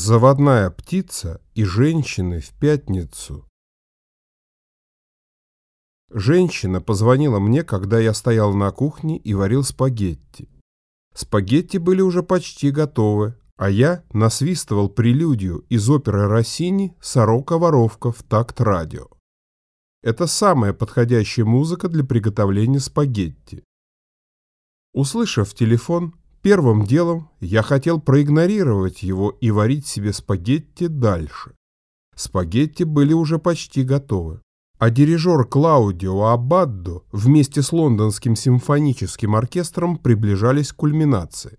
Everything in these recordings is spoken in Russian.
Заводная птица и женщины в пятницу. Женщина позвонила мне, когда я стоял на кухне и варил спагетти. Спагетти были уже почти готовы, а я насвистывал прелюдию из оперы Россини «Сорока-воровка» в такт радио. Это самая подходящая музыка для приготовления спагетти. Услышав телефон, Первым делом я хотел проигнорировать его и варить себе спагетти дальше. Спагетти были уже почти готовы. А дирижер Клаудио Абаддо вместе с лондонским симфоническим оркестром приближались к кульминации.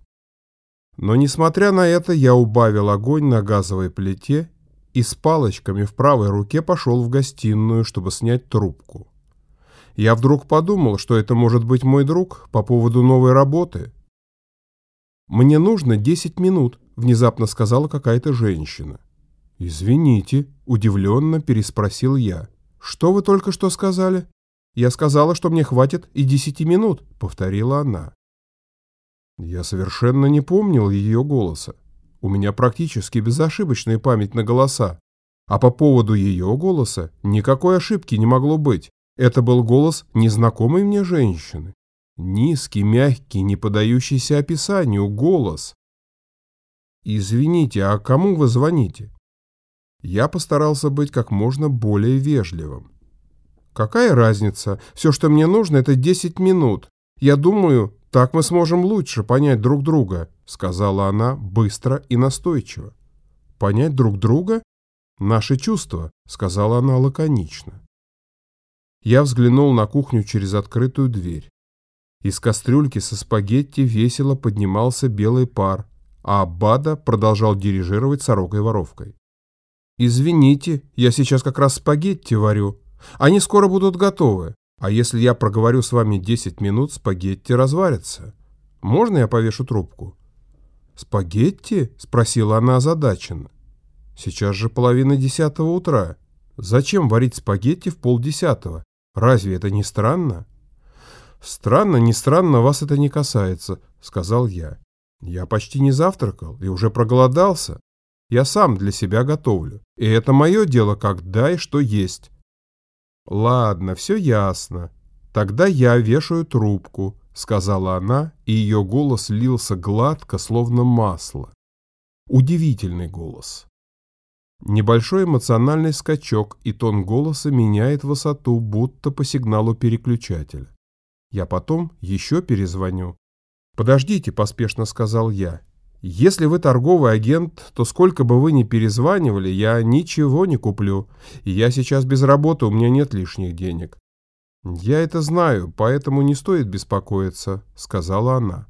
Но несмотря на это, я убавил огонь на газовой плите и с палочками в правой руке пошел в гостиную, чтобы снять трубку. Я вдруг подумал, что это может быть мой друг по поводу новой работы – «Мне нужно 10 минут», — внезапно сказала какая-то женщина. «Извините», — удивленно переспросил я. «Что вы только что сказали?» «Я сказала, что мне хватит и 10 минут», — повторила она. Я совершенно не помнил ее голоса. У меня практически безошибочная память на голоса. А по поводу ее голоса никакой ошибки не могло быть. Это был голос незнакомой мне женщины. Низкий, мягкий, не подающийся описанию голос. «Извините, а кому вы звоните?» Я постарался быть как можно более вежливым. «Какая разница? Все, что мне нужно, это 10 минут. Я думаю, так мы сможем лучше понять друг друга», сказала она быстро и настойчиво. «Понять друг друга? Наши чувства», сказала она лаконично. Я взглянул на кухню через открытую дверь. Из кастрюльки со спагетти весело поднимался белый пар, а Аббада продолжал дирижировать сорокой-воровкой. «Извините, я сейчас как раз спагетти варю. Они скоро будут готовы, а если я проговорю с вами 10 минут, спагетти разварятся. Можно я повешу трубку?» «Спагетти?» – спросила она озадаченно. «Сейчас же половина десятого утра. Зачем варить спагетти в полдесятого? Разве это не странно?» «Странно, не странно, вас это не касается», — сказал я. «Я почти не завтракал и уже проголодался. Я сам для себя готовлю, и это мое дело, когда и что есть». «Ладно, все ясно. Тогда я вешаю трубку», — сказала она, и ее голос лился гладко, словно масло. Удивительный голос. Небольшой эмоциональный скачок, и тон голоса меняет высоту, будто по сигналу переключателя. Я потом еще перезвоню. «Подождите», – поспешно сказал я. «Если вы торговый агент, то сколько бы вы ни перезванивали, я ничего не куплю. Я сейчас без работы, у меня нет лишних денег». «Я это знаю, поэтому не стоит беспокоиться», – сказала она.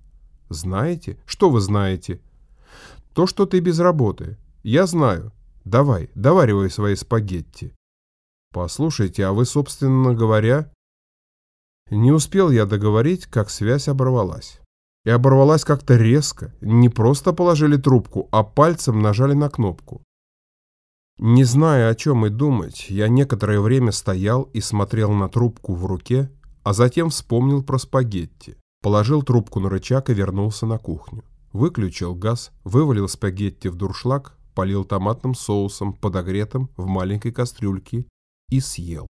«Знаете? Что вы знаете?» «То, что ты без работы. Я знаю. Давай, доваривай свои спагетти». «Послушайте, а вы, собственно говоря, не успел я договорить, как связь оборвалась. И оборвалась как-то резко, не просто положили трубку, а пальцем нажали на кнопку. Не зная, о чем и думать, я некоторое время стоял и смотрел на трубку в руке, а затем вспомнил про спагетти. Положил трубку на рычаг и вернулся на кухню. Выключил газ, вывалил спагетти в дуршлаг, полил томатным соусом, подогретым в маленькой кастрюльке и съел.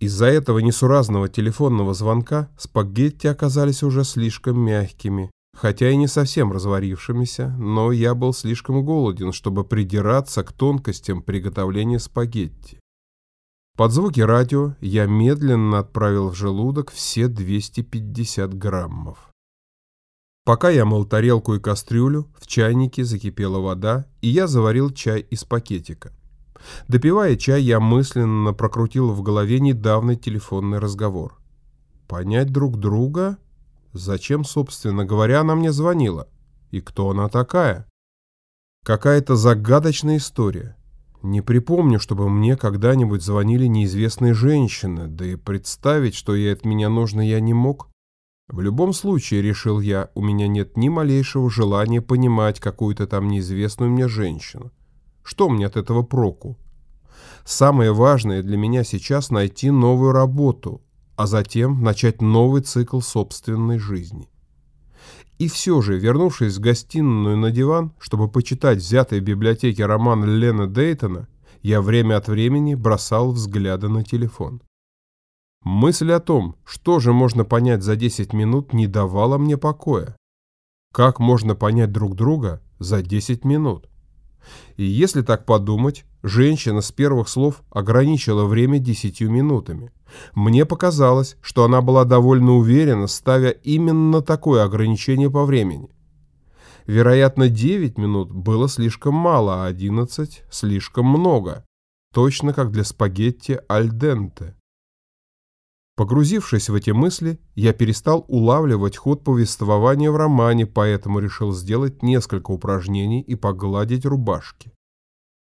Из-за этого несуразного телефонного звонка спагетти оказались уже слишком мягкими, хотя и не совсем разварившимися, но я был слишком голоден, чтобы придираться к тонкостям приготовления спагетти. Под звуки радио я медленно отправил в желудок все 250 граммов. Пока я мыл тарелку и кастрюлю, в чайнике закипела вода, и я заварил чай из пакетика. Допивая чай, я мысленно прокрутил в голове недавний телефонный разговор. Понять друг друга? Зачем, собственно говоря, она мне звонила? И кто она такая? Какая-то загадочная история. Не припомню, чтобы мне когда-нибудь звонили неизвестные женщины, да и представить, что ей от меня нужно, я не мог. В любом случае, решил я, у меня нет ни малейшего желания понимать какую-то там неизвестную мне женщину. Что мне от этого проку? Самое важное для меня сейчас найти новую работу, а затем начать новый цикл собственной жизни. И все же, вернувшись в гостиную на диван, чтобы почитать взятый в библиотеке роман Лена Дейтона, я время от времени бросал взгляды на телефон. Мысль о том, что же можно понять за 10 минут, не давала мне покоя. Как можно понять друг друга за 10 минут? И если так подумать, женщина с первых слов ограничила время 10 минутами. Мне показалось, что она была довольно уверена, ставя именно такое ограничение по времени. Вероятно, 9 минут было слишком мало, а 11 – слишком много. Точно как для спагетти аль денте. Погрузившись в эти мысли, я перестал улавливать ход повествования в романе, поэтому решил сделать несколько упражнений и погладить рубашки.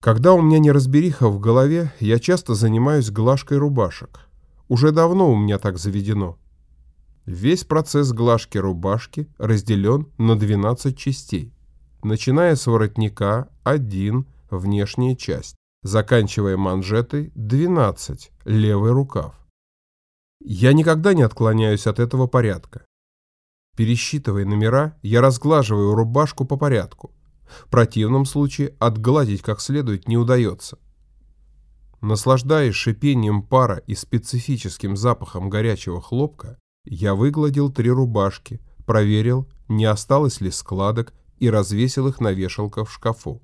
Когда у меня неразбериха в голове, я часто занимаюсь глажкой рубашек. Уже давно у меня так заведено. Весь процесс глажки рубашки разделен на 12 частей, начиная с воротника 1 внешняя часть, заканчивая манжетой 12 левый рукав. Я никогда не отклоняюсь от этого порядка. Пересчитывая номера, я разглаживаю рубашку по порядку. В противном случае отгладить как следует не удается. Наслаждаясь шипением пара и специфическим запахом горячего хлопка, я выгладил три рубашки, проверил, не осталось ли складок и развесил их на вешалках в шкафу.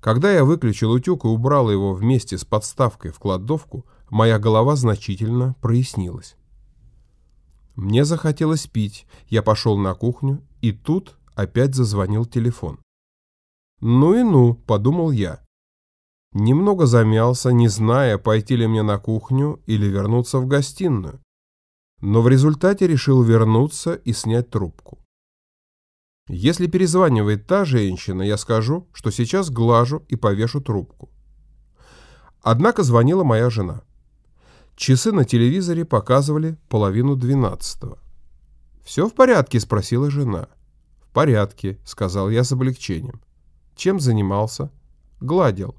Когда я выключил утюг и убрал его вместе с подставкой в кладовку, моя голова значительно прояснилась. Мне захотелось пить, я пошел на кухню, и тут опять зазвонил телефон. «Ну и ну», — подумал я. Немного замялся, не зная, пойти ли мне на кухню или вернуться в гостиную. Но в результате решил вернуться и снять трубку. Если перезванивает та женщина, я скажу, что сейчас глажу и повешу трубку. Однако звонила моя жена. Часы на телевизоре показывали половину двенадцатого. «Все в порядке?» – спросила жена. «В порядке», – сказал я с облегчением. «Чем занимался?» «Гладил».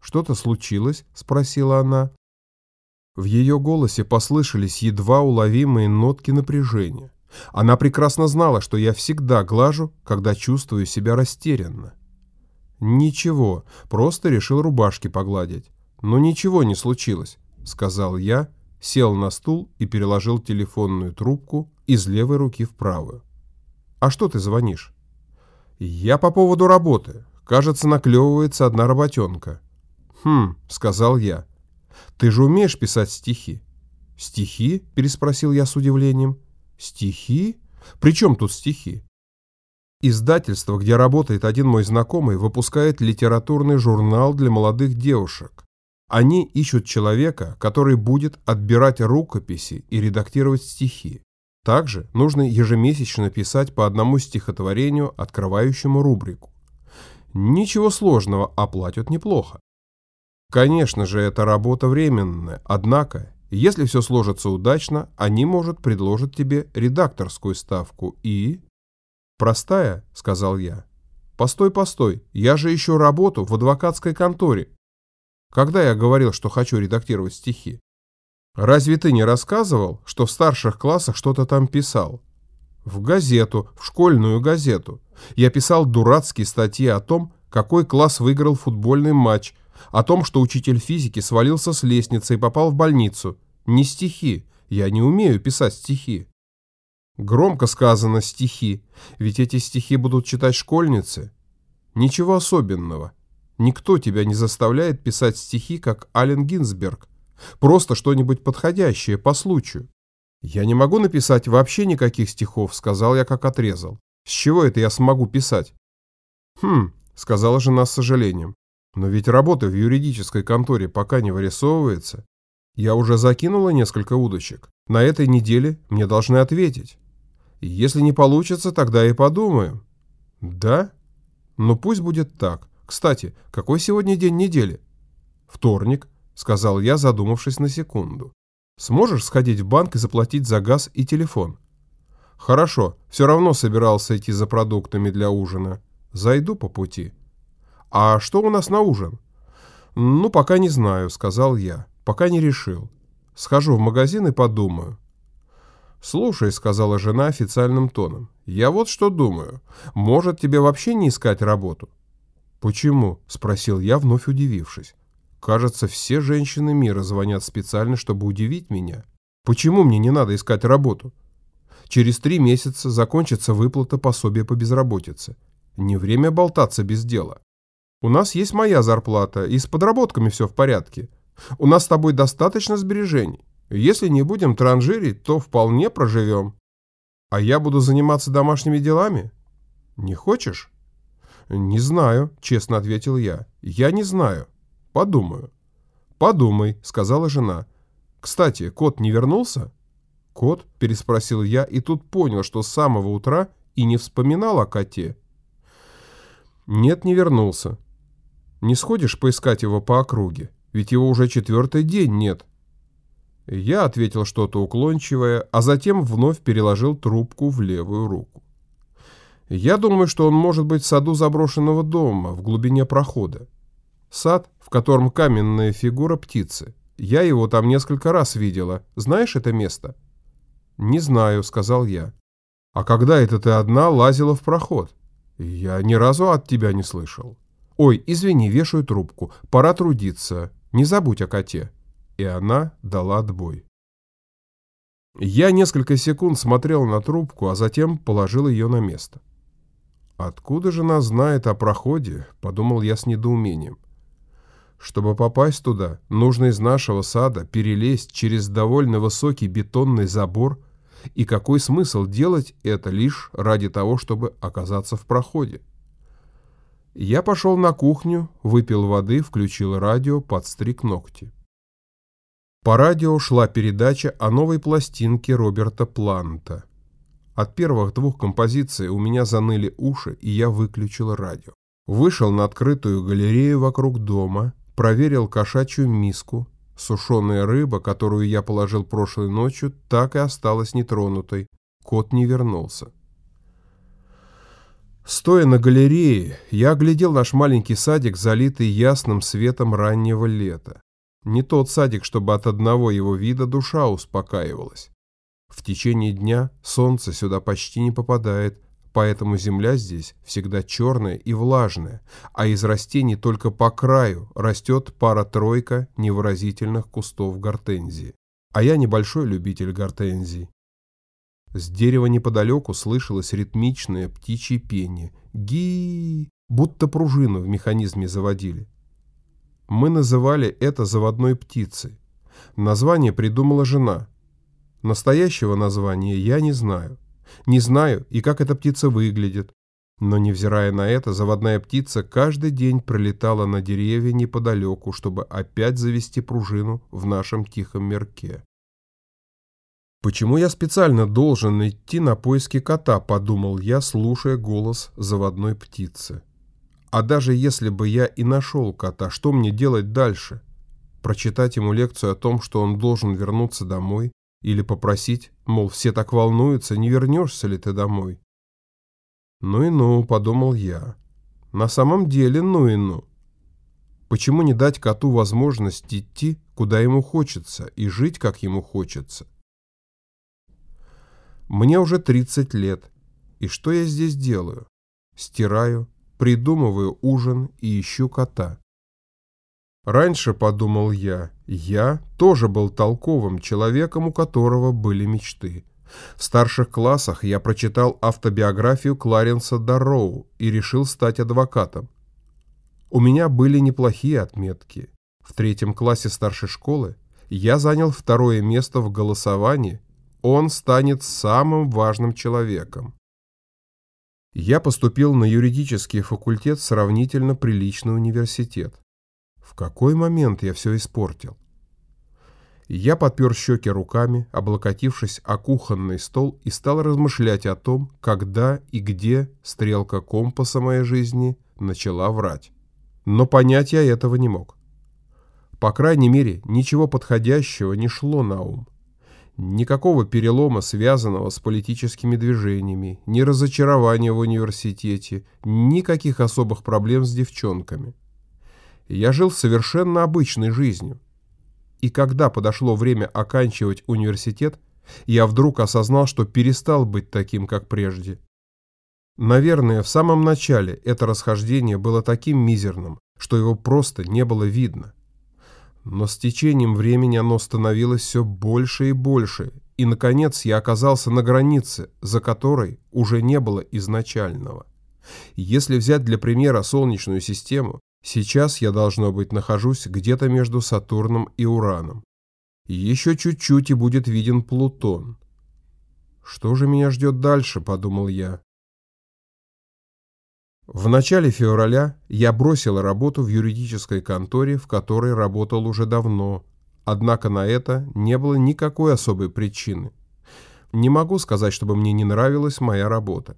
«Что-то случилось?» – спросила она. В ее голосе послышались едва уловимые нотки напряжения. Она прекрасно знала, что я всегда глажу, когда чувствую себя растерянно. «Ничего, просто решил рубашки погладить. Но ничего не случилось сказал я, сел на стул и переложил телефонную трубку из левой руки в правую. «А что ты звонишь?» «Я по поводу работы. Кажется, наклевывается одна работенка». «Хм», — сказал я. «Ты же умеешь писать стихи?» «Стихи?» — переспросил я с удивлением. «Стихи? При чем тут стихи?» Издательство, где работает один мой знакомый, выпускает литературный журнал для молодых девушек. Они ищут человека, который будет отбирать рукописи и редактировать стихи. Также нужно ежемесячно писать по одному стихотворению, открывающему рубрику. Ничего сложного, оплатят неплохо. Конечно же, это работа временная, однако, если все сложится удачно, они, может, предложат тебе редакторскую ставку и... «Простая», — сказал я. «Постой, постой, я же ищу работу в адвокатской конторе, когда я говорил, что хочу редактировать стихи? Разве ты не рассказывал, что в старших классах что-то там писал? В газету, в школьную газету. Я писал дурацкие статьи о том, какой класс выиграл футбольный матч, о том, что учитель физики свалился с лестницы и попал в больницу. Не стихи. Я не умею писать стихи. Громко сказано «стихи», ведь эти стихи будут читать школьницы. Ничего особенного. Никто тебя не заставляет писать стихи, как Ален Гинзберг. Просто что-нибудь подходящее по случаю. Я не могу написать вообще никаких стихов, сказал я, как отрезал. С чего это я смогу писать? Хм, сказала жена с сожалением. Но ведь работа в юридической конторе пока не вырисовывается. Я уже закинула несколько удочек. На этой неделе мне должны ответить. Если не получится, тогда и подумаю. Да? Ну пусть будет так. Кстати, какой сегодня день недели? Вторник, сказал я, задумавшись на секунду. Сможешь сходить в банк и заплатить за газ и телефон? Хорошо, все равно собирался идти за продуктами для ужина. Зайду по пути. А что у нас на ужин? Ну, пока не знаю, сказал я. Пока не решил. Схожу в магазин и подумаю. «Слушай», — сказала жена официальным тоном, — «я вот что думаю. Может, тебе вообще не искать работу?» «Почему?» — спросил я, вновь удивившись. «Кажется, все женщины мира звонят специально, чтобы удивить меня. Почему мне не надо искать работу? Через три месяца закончится выплата пособия по безработице. Не время болтаться без дела. У нас есть моя зарплата, и с подработками все в порядке. У нас с тобой достаточно сбережений. Если не будем транжирить, то вполне проживем. А я буду заниматься домашними делами? Не хочешь? Не знаю, честно ответил я. Я не знаю. Подумаю. Подумай, сказала жена. Кстати, кот не вернулся? Кот? Переспросил я и тут понял, что с самого утра и не вспоминал о коте. Нет, не вернулся. Не сходишь поискать его по округе? Ведь его уже четвертый день нет. Я ответил что-то уклончивое, а затем вновь переложил трубку в левую руку. Я думаю, что он может быть в саду заброшенного дома, в глубине прохода. Сад, в котором каменная фигура птицы. Я его там несколько раз видела. Знаешь это место? Не знаю, сказал я. А когда это ты одна лазила в проход? Я ни разу от тебя не слышал. Ой, извини, вешаю трубку. Пора трудиться. Не забудь о коте и она дала отбой. Я несколько секунд смотрел на трубку, а затем положил ее на место. «Откуда же она знает о проходе?» – подумал я с недоумением. Чтобы попасть туда, нужно из нашего сада перелезть через довольно высокий бетонный забор, и какой смысл делать это лишь ради того, чтобы оказаться в проходе? Я пошел на кухню, выпил воды, включил радио, подстриг ногти. По радио шла передача о новой пластинке Роберта Планта. От первых двух композиций у меня заныли уши, и я выключил радио. Вышел на открытую галерею вокруг дома, проверил кошачью миску. Сушеная рыба, которую я положил прошлой ночью, так и осталась нетронутой. Кот не вернулся. Стоя на галерее, я оглядел наш маленький садик, залитый ясным светом раннего лета. Не тот садик, чтобы от одного его вида душа успокаивалась. В течение дня солнце сюда почти не попадает, поэтому земля здесь всегда черная и влажная, а из растений только по краю растет пара-тройка невыразительных кустов гортензии. А я небольшой любитель гортензий. С дерева неподалеку слышалось ритмичное птичье пение. ги будто пружину в механизме заводили. Мы называли это заводной птицей. Название придумала жена. Настоящего названия я не знаю. Не знаю и как эта птица выглядит. Но невзирая на это, заводная птица каждый день пролетала на деревья неподалеку, чтобы опять завести пружину в нашем тихом мирке. «Почему я специально должен идти на поиски кота?» – подумал я, слушая голос заводной птицы. А даже если бы я и нашел кота, что мне делать дальше? Прочитать ему лекцию о том, что он должен вернуться домой? Или попросить, мол, все так волнуются, не вернешься ли ты домой? Ну и ну, подумал я. На самом деле, ну и ну. Почему не дать коту возможность идти, куда ему хочется, и жить, как ему хочется? Мне уже 30 лет, и что я здесь делаю? Стираю, придумываю ужин и ищу кота. Раньше, подумал я, я тоже был толковым человеком, у которого были мечты. В старших классах я прочитал автобиографию Кларенса Дарроу и решил стать адвокатом. У меня были неплохие отметки. В третьем классе старшей школы я занял второе место в голосовании. Он станет самым важным человеком. Я поступил на юридический факультет сравнительно приличный университет. В какой момент я все испортил? Я подпер щеки руками, облокотившись о кухонный стол и стал размышлять о том, когда и где стрелка компаса моей жизни начала врать. Но понять я этого не мог. По крайней мере, ничего подходящего не шло на ум. Никакого перелома, связанного с политическими движениями, ни разочарования в университете, никаких особых проблем с девчонками. Я жил совершенно обычной жизнью. И когда подошло время оканчивать университет, Я вдруг осознал, что перестал быть таким, как прежде. Наверное, в самом начале это расхождение было таким мизерным, что его просто не было видно. Но с течением времени оно становилось все больше и больше, и, наконец, я оказался на границе, за которой уже не было изначального. Если взять для примера Солнечную систему, сейчас я, должно быть, нахожусь где-то между Сатурном и Ураном. Еще чуть-чуть и будет виден Плутон. «Что же меня ждет дальше?» – подумал я. В начале февраля я бросил работу в юридической конторе, в которой работал уже давно, однако на это не было никакой особой причины. Не могу сказать, чтобы мне не нравилась моя работа.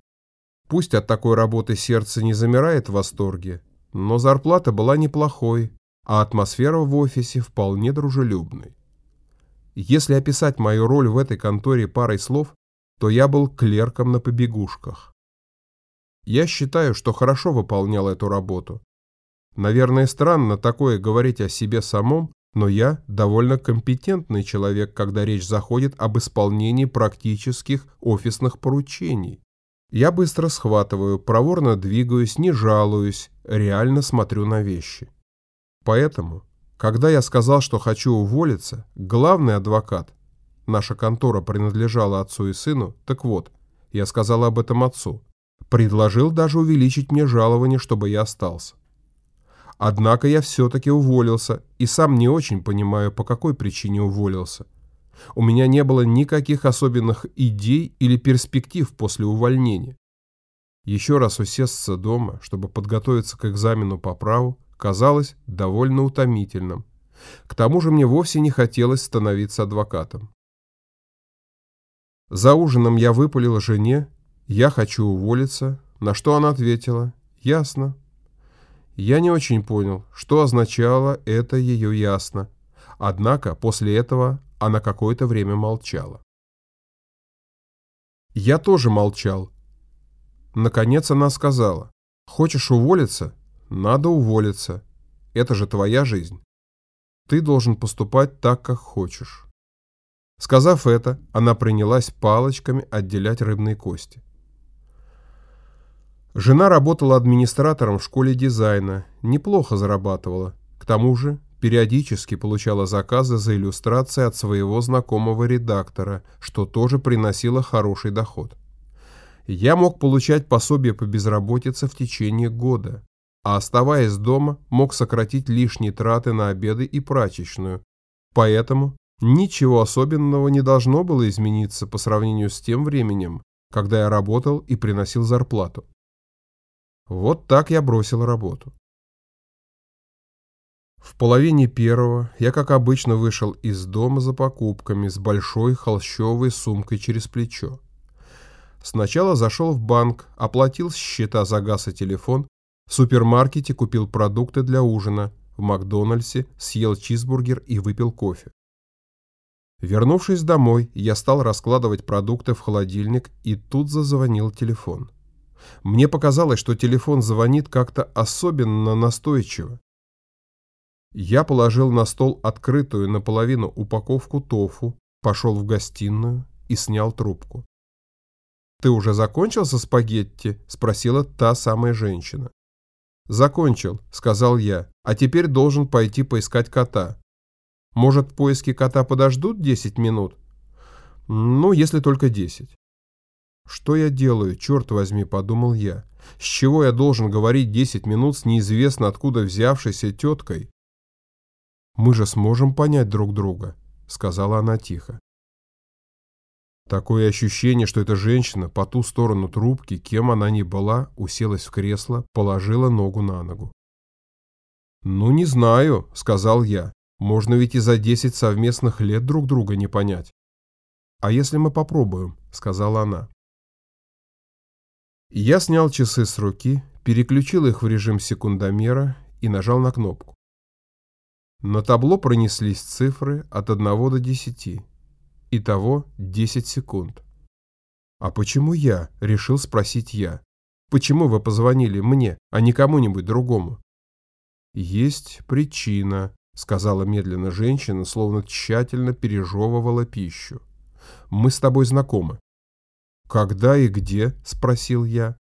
Пусть от такой работы сердце не замирает в восторге, но зарплата была неплохой, а атмосфера в офисе вполне дружелюбной. Если описать мою роль в этой конторе парой слов, то я был клерком на побегушках. Я считаю, что хорошо выполнял эту работу. Наверное, странно такое говорить о себе самом, но я довольно компетентный человек, когда речь заходит об исполнении практических офисных поручений. Я быстро схватываю, проворно двигаюсь, не жалуюсь, реально смотрю на вещи. Поэтому, когда я сказал, что хочу уволиться, главный адвокат, наша контора принадлежала отцу и сыну, так вот, я сказал об этом отцу, Предложил даже увеличить мне жалование, чтобы я остался. Однако я все-таки уволился, и сам не очень понимаю, по какой причине уволился. У меня не было никаких особенных идей или перспектив после увольнения. Еще раз усесться дома, чтобы подготовиться к экзамену по праву, казалось довольно утомительным. К тому же мне вовсе не хотелось становиться адвокатом. За ужином я выпалил жене «Я хочу уволиться», на что она ответила «Ясно». Я не очень понял, что означало это ее «ясно». Однако после этого она какое-то время молчала. Я тоже молчал. Наконец она сказала, «Хочешь уволиться? Надо уволиться. Это же твоя жизнь. Ты должен поступать так, как хочешь». Сказав это, она принялась палочками отделять рыбные кости. Жена работала администратором в школе дизайна, неплохо зарабатывала. К тому же периодически получала заказы за иллюстрации от своего знакомого редактора, что тоже приносило хороший доход. Я мог получать пособие по безработице в течение года, а оставаясь дома, мог сократить лишние траты на обеды и прачечную. Поэтому ничего особенного не должно было измениться по сравнению с тем временем, когда я работал и приносил зарплату. Вот так я бросил работу. В половине первого я, как обычно, вышел из дома за покупками с большой холщовой сумкой через плечо. Сначала зашел в банк, оплатил счета за газ и телефон, в супермаркете купил продукты для ужина, в Макдональдсе съел чизбургер и выпил кофе. Вернувшись домой, я стал раскладывать продукты в холодильник, и тут зазвонил телефон. Мне показалось, что телефон звонит как-то особенно настойчиво. Я положил на стол открытую наполовину упаковку тофу, пошел в гостиную и снял трубку. «Ты уже закончил со спагетти?» – спросила та самая женщина. «Закончил», – сказал я, – «а теперь должен пойти поискать кота». «Может, поиски кота подождут 10 минут?» «Ну, если только 10». «Что я делаю, черт возьми», — подумал я. «С чего я должен говорить десять минут с неизвестно откуда взявшейся теткой?» «Мы же сможем понять друг друга», — сказала она тихо. Такое ощущение, что эта женщина по ту сторону трубки, кем она ни была, уселась в кресло, положила ногу на ногу. «Ну, не знаю», — сказал я. «Можно ведь и за десять совместных лет друг друга не понять». «А если мы попробуем?» — сказала она. Я снял часы с руки, переключил их в режим секундомера и нажал на кнопку. На табло пронеслись цифры от 1 до 10. Итого 10 секунд. «А почему я?» – решил спросить я. «Почему вы позвонили мне, а не кому-нибудь другому?» «Есть причина», – сказала медленно женщина, словно тщательно пережевывала пищу. Мы с тобой знакомы». «Когда и где?» – спросил я.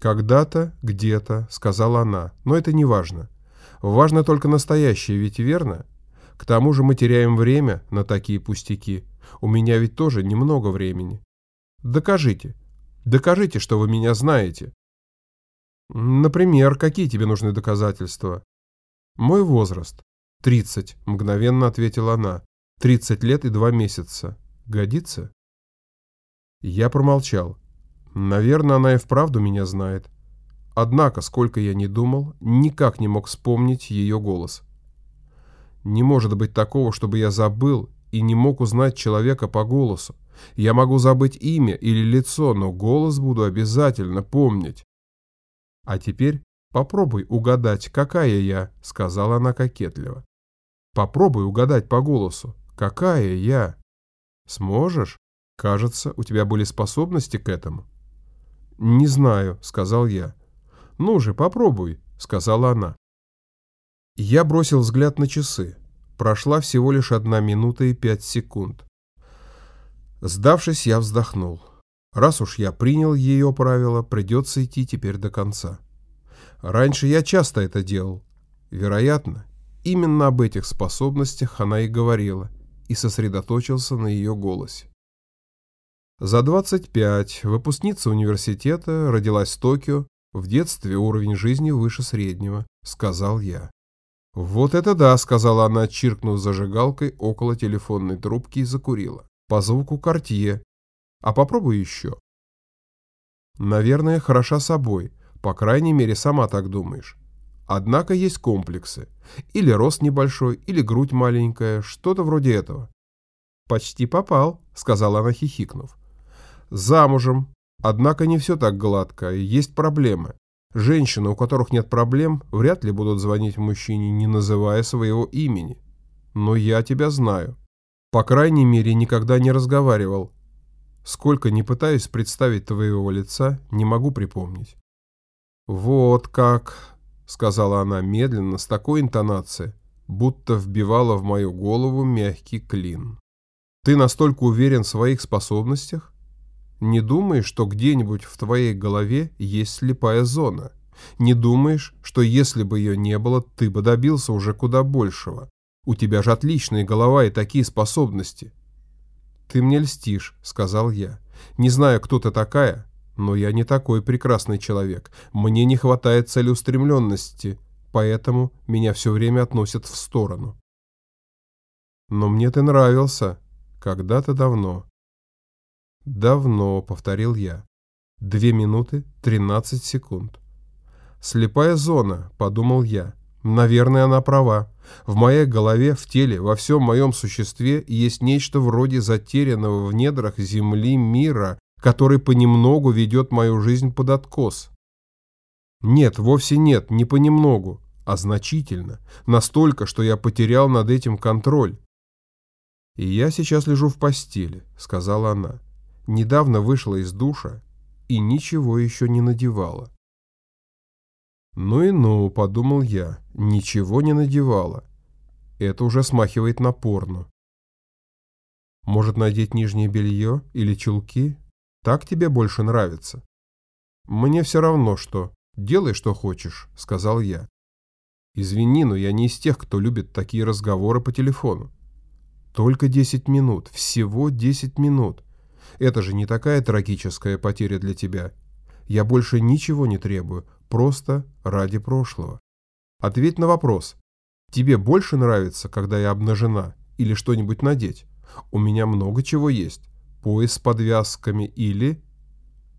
«Когда-то, где-то», – сказала она, – «но это не важно. Важно только настоящее, ведь верно? К тому же мы теряем время на такие пустяки. У меня ведь тоже немного времени. Докажите. Докажите, что вы меня знаете». «Например, какие тебе нужны доказательства?» «Мой возраст. «Тридцать», — мгновенно ответила она. «Тридцать лет и два месяца. Годится?» Я промолчал. Наверное, она и вправду меня знает. Однако, сколько я не думал, никак не мог вспомнить ее голос. Не может быть такого, чтобы я забыл и не мог узнать человека по голосу. Я могу забыть имя или лицо, но голос буду обязательно помнить. А теперь попробуй угадать, какая я, сказала она кокетливо. Попробуй угадать по голосу. Какая я? Сможешь? Кажется, у тебя были способности к этому. Не знаю, сказал я. Ну же, попробуй, сказала она. Я бросил взгляд на часы. Прошла всего лишь одна минута и пять секунд. Сдавшись, я вздохнул. Раз уж я принял ее правила, придется идти теперь до конца. Раньше я часто это делал. Вероятно, Именно об этих способностях она и говорила, и сосредоточился на ее голосе. За 25, выпускница университета, родилась в Токио, в детстве уровень жизни выше среднего, сказал я. «Вот это да», — сказала она, чиркнув зажигалкой около телефонной трубки и закурила. «По звуку кортье. А попробуй еще». «Наверное, хороша собой. По крайней мере, сама так думаешь. Однако есть комплексы. Или рост небольшой, или грудь маленькая, что-то вроде этого. «Почти попал», — сказала она, хихикнув. «Замужем. Однако не все так гладко, есть проблемы. Женщины, у которых нет проблем, вряд ли будут звонить мужчине, не называя своего имени. Но я тебя знаю. По крайней мере, никогда не разговаривал. Сколько не пытаюсь представить твоего лица, не могу припомнить». «Вот как», сказала она медленно, с такой интонацией, будто вбивала в мою голову мягкий клин. Ты настолько уверен в своих способностях? Не думаешь, что где-нибудь в твоей голове есть слепая зона? Не думаешь, что если бы ее не было, ты бы добился уже куда большего? У тебя же отличная голова и такие способности. Ты мне льстишь, сказал я. Не знаю, кто ты такая, но я не такой прекрасный человек. Мне не хватает целеустремленности, поэтому меня все время относят в сторону. Но мне ты нравился. Когда-то давно. Давно, повторил я. Две минуты тринадцать секунд. Слепая зона, подумал я. Наверное, она права. В моей голове, в теле, во всем моем существе есть нечто вроде затерянного в недрах земли мира, который понемногу ведет мою жизнь под откос. Нет, вовсе нет, не понемногу, а значительно, настолько, что я потерял над этим контроль. «И я сейчас лежу в постели», — сказала она. «Недавно вышла из душа и ничего еще не надевала». «Ну и ну», — подумал я, — «ничего не надевала. Это уже смахивает на порно». «Может, надеть нижнее белье или чулки?» Так тебе больше нравится?» «Мне все равно что. Делай, что хочешь», — сказал я. «Извини, но я не из тех, кто любит такие разговоры по телефону. Только 10 минут, всего 10 минут. Это же не такая трагическая потеря для тебя. Я больше ничего не требую, просто ради прошлого. Ответь на вопрос. Тебе больше нравится, когда я обнажена, или что-нибудь надеть? У меня много чего есть пояс с подвязками или...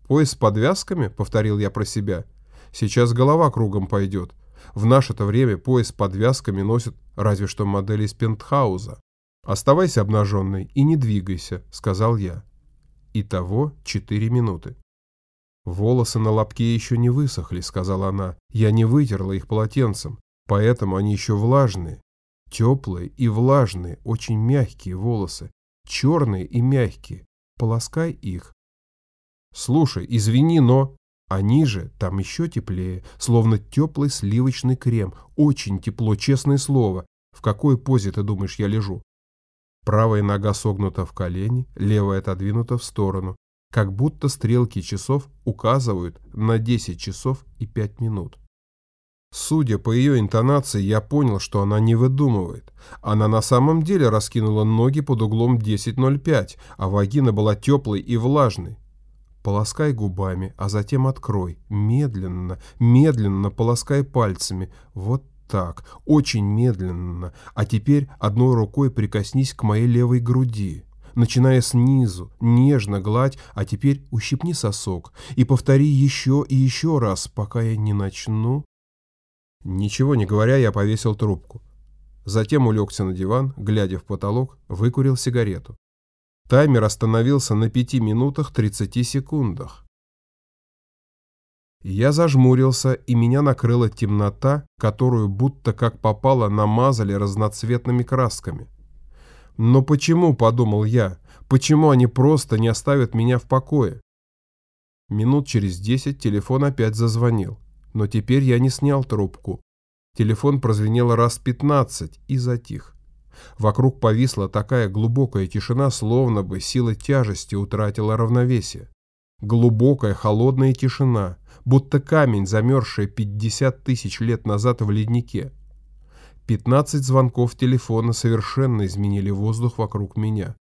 Пояс с подвязками, повторил я про себя. Сейчас голова кругом пойдет. В наше-то время пояс с подвязками носят разве что модели из пентхауза. «Оставайся обнаженной и не двигайся», — сказал я. Итого четыре минуты. «Волосы на лобке еще не высохли», — сказала она. «Я не вытерла их полотенцем, поэтому они еще влажные. Теплые и влажные, очень мягкие волосы, черные и мягкие полоскай их. Слушай, извини, но... Они же там еще теплее, словно теплый сливочный крем. Очень тепло, честное слово. В какой позе, ты думаешь, я лежу? Правая нога согнута в колени, левая отодвинута в сторону, как будто стрелки часов указывают на 10 часов и 5 минут. Судя по ее интонации, я понял, что она не выдумывает. Она на самом деле раскинула ноги под углом 10.05, а вагина была теплой и влажной. Полоскай губами, а затем открой. Медленно, медленно полоскай пальцами. Вот так, очень медленно. А теперь одной рукой прикоснись к моей левой груди. Начиная снизу, нежно гладь, а теперь ущипни сосок. И повтори еще и еще раз, пока я не начну Ничего не говоря, я повесил трубку. Затем улегся на диван, глядя в потолок, выкурил сигарету. Таймер остановился на 5 минутах 30 секундах. Я зажмурился, и меня накрыла темнота, которую будто как попало намазали разноцветными красками. Но почему, подумал я, почему они просто не оставят меня в покое? Минут через десять телефон опять зазвонил но теперь я не снял трубку. Телефон прозвенел раз пятнадцать и затих. Вокруг повисла такая глубокая тишина, словно бы сила тяжести утратила равновесие. Глубокая холодная тишина, будто камень, замерзший пятьдесят тысяч лет назад в леднике. Пятнадцать звонков телефона совершенно изменили воздух вокруг меня.